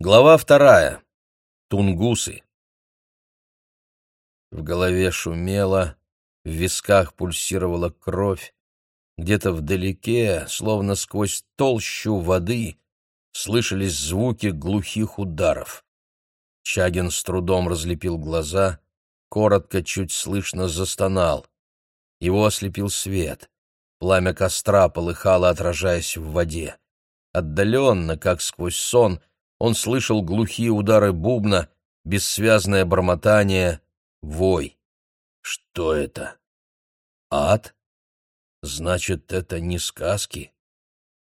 Глава вторая. Тунгусы. В голове шумело, в висках пульсировала кровь. Где-то вдалеке, словно сквозь толщу воды, слышались звуки глухих ударов. Чагин с трудом разлепил глаза, коротко, чуть слышно застонал. Его ослепил свет. Пламя костра полыхало, отражаясь в воде. Отдаленно, как сквозь сон, он слышал глухие удары бубна, бессвязное бормотание, вой. Что это? Ад? Значит, это не сказки.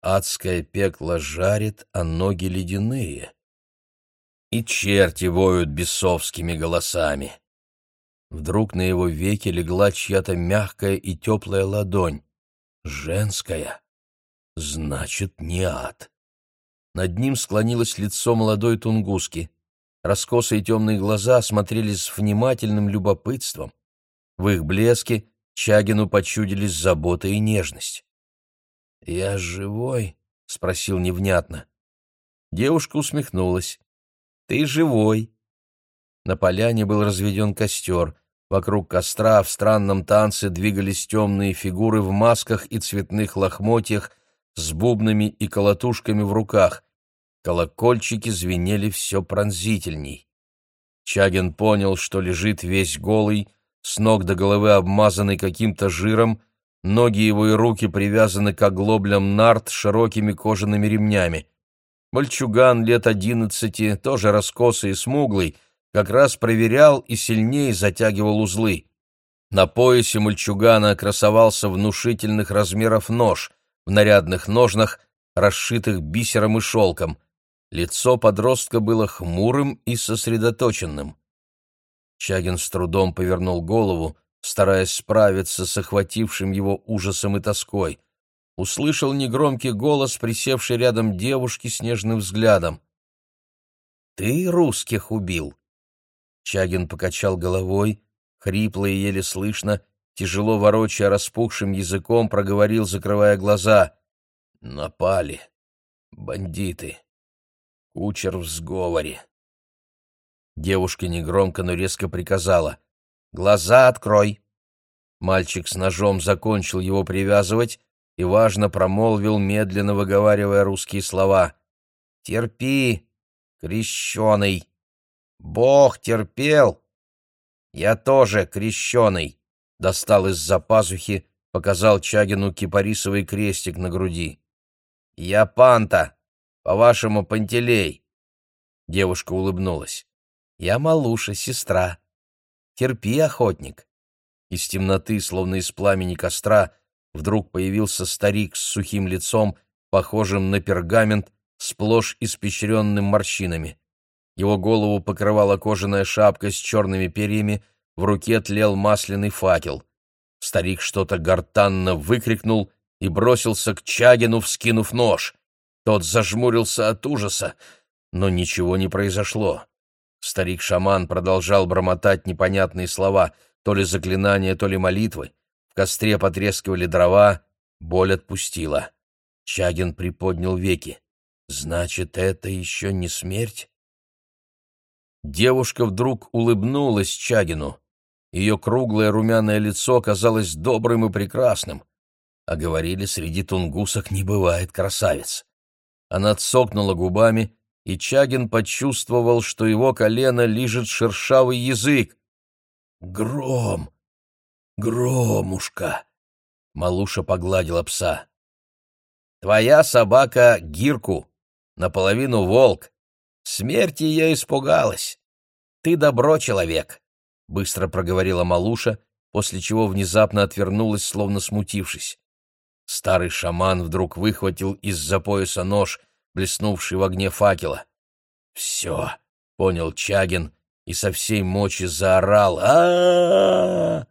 Адское пекло жарит, а ноги ледяные. И черти воют бесовскими голосами. Вдруг на его веке легла чья-то мягкая и теплая ладонь. Женская. Значит, не ад. Над ним склонилось лицо молодой тунгуски. Раскосые темные глаза смотрели с внимательным любопытством. В их блеске Чагину почудились забота и нежность. «Я живой?» — спросил невнятно. Девушка усмехнулась. «Ты живой». На поляне был разведен костер. Вокруг костра в странном танце двигались темные фигуры в масках и цветных лохмотьях с бубнами и колотушками в руках. Колокольчики звенели все пронзительней. Чагин понял, что лежит весь голый, с ног до головы обмазанный каким-то жиром, ноги его и руки привязаны к оглоблям нарт широкими кожаными ремнями. Мальчуган лет одиннадцати, тоже раскосый и смуглый, как раз проверял и сильнее затягивал узлы. На поясе мальчугана красовался внушительных размеров нож, в нарядных ножнах, расшитых бисером и шелком. Лицо подростка было хмурым и сосредоточенным. Чагин с трудом повернул голову, стараясь справиться с охватившим его ужасом и тоской. Услышал негромкий голос, присевшей рядом девушки с нежным взглядом. «Ты русских убил?» Чагин покачал головой, хрипло и еле слышно, тяжело ворочая распухшим языком, проговорил, закрывая глаза. «Напали. Бандиты. Кучер в сговоре. Девушка негромко, но резко приказала. «Глаза открой!» Мальчик с ножом закончил его привязывать и, важно, промолвил, медленно выговаривая русские слова. «Терпи, крещеный! Бог терпел! Я тоже крещеный!» Достал из-за пазухи, показал Чагину кипарисовый крестик на груди. «Я панта, по-вашему, Пантелей?» Девушка улыбнулась. «Я Малуша, сестра. Терпи, охотник». Из темноты, словно из пламени костра, вдруг появился старик с сухим лицом, похожим на пергамент, сплошь испещренным морщинами. Его голову покрывала кожаная шапка с черными перьями, в руке тлел масляный факел. Старик что-то гортанно выкрикнул и бросился к Чагину, вскинув нож. Тот зажмурился от ужаса, но ничего не произошло. Старик-шаман продолжал бормотать непонятные слова, то ли заклинания, то ли молитвы. В костре потрескивали дрова, боль отпустила. Чагин приподнял веки. «Значит, это еще не смерть?» Девушка вдруг улыбнулась Чагину. Ее круглое румяное лицо казалось добрым и прекрасным. А говорили, среди тунгусок не бывает красавиц. Она цокнула губами, и Чагин почувствовал, что его колено лижет шершавый язык. «Гром! Громушка!» Малуша погладила пса. «Твоя собака Гирку, наполовину волк. Смерти я испугалась. Ты добро человек», — быстро проговорила Малуша, после чего внезапно отвернулась, словно смутившись. Старый шаман вдруг выхватил из-за пояса нож, блеснувший в огне факела. «Все», — понял Чагин и со всей мочи заорал. а, -а,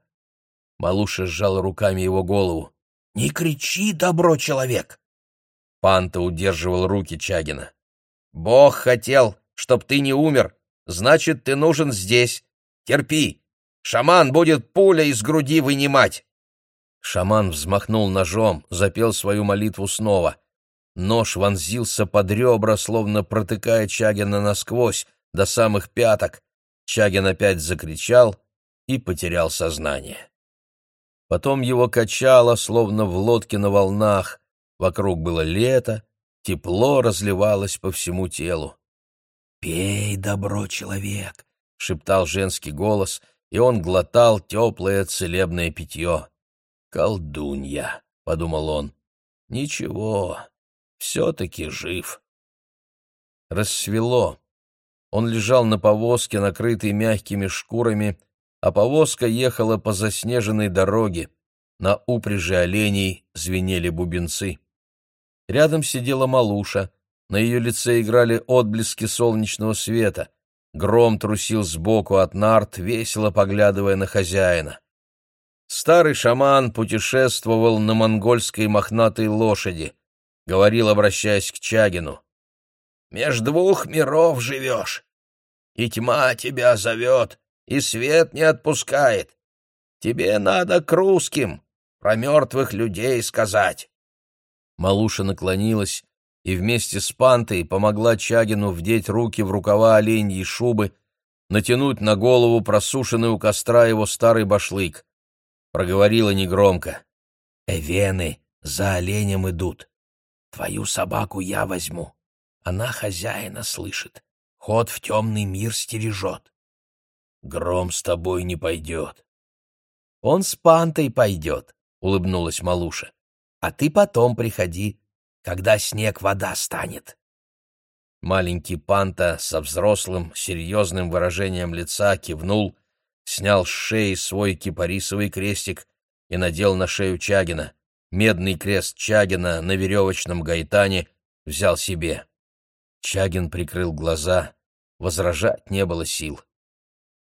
Малуша сжала руками его голову. «Не кричи, добро человек!» Панта удерживал руки Чагина. «Бог хотел, чтоб ты не умер, значит, ты нужен здесь. Терпи, шаман будет пуля из груди вынимать!» Шаман взмахнул ножом, запел свою молитву снова. Нож вонзился под ребра, словно протыкая Чагина насквозь, до самых пяток. Чагин опять закричал и потерял сознание. Потом его качало, словно в лодке на волнах. Вокруг было лето, тепло разливалось по всему телу. «Пей, добро, человек!» — шептал женский голос, и он глотал теплое целебное питье. «Колдунья!» — подумал он. «Ничего, все-таки жив». Рассвело. Он лежал на повозке, накрытой мягкими шкурами, а повозка ехала по заснеженной дороге. На упряжи оленей звенели бубенцы. Рядом сидела Малуша. На ее лице играли отблески солнечного света. Гром трусил сбоку от нарт, весело поглядывая на хозяина. Старый шаман путешествовал на монгольской мохнатой лошади. Говорил, обращаясь к Чагину. «Меж двух миров живешь, и тьма тебя зовет, и свет не отпускает. Тебе надо к русским, про мертвых людей сказать». Малуша наклонилась и вместе с пантой помогла Чагину вдеть руки в рукава оленьей шубы, натянуть на голову просушенный у костра его старый башлык. Проговорила негромко. «Эвены за оленем идут. Твою собаку я возьму. Она хозяина слышит. Ход в темный мир стережет. Гром с тобой не пойдет. Он с пантой пойдет, — улыбнулась Малуша. А ты потом приходи, когда снег вода станет. Маленький панта со взрослым, серьезным выражением лица кивнул, снял с шеи свой кипарисовый крестик и надел на шею Чагина. Медный крест Чагина на веревочном гайтане взял себе. Чагин прикрыл глаза, возражать не было сил.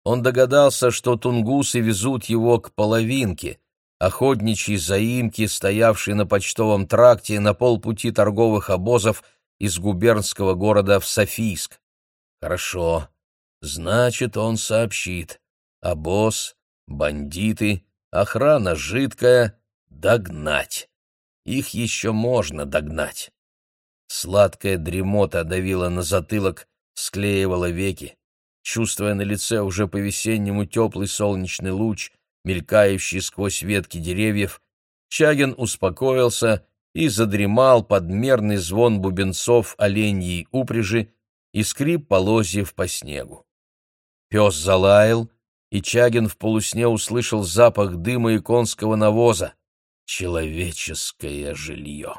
Он догадался, что тунгусы везут его к половинке, охотничьей заимке, стоявшей на почтовом тракте на полпути торговых обозов из губернского города в Софийск. Хорошо, значит, он сообщит. Обоз, бандиты, охрана жидкая, догнать. Их еще можно догнать. Сладкая дремота давила на затылок, склеивала веки чувствуя на лице уже по-весеннему теплый солнечный луч, мелькающий сквозь ветки деревьев, Чагин успокоился и задремал под мерный звон бубенцов оленьей упряжи и скрип полозьев по снегу. Пес залаял, и Чагин в полусне услышал запах дыма и конского навоза. Человеческое жилье.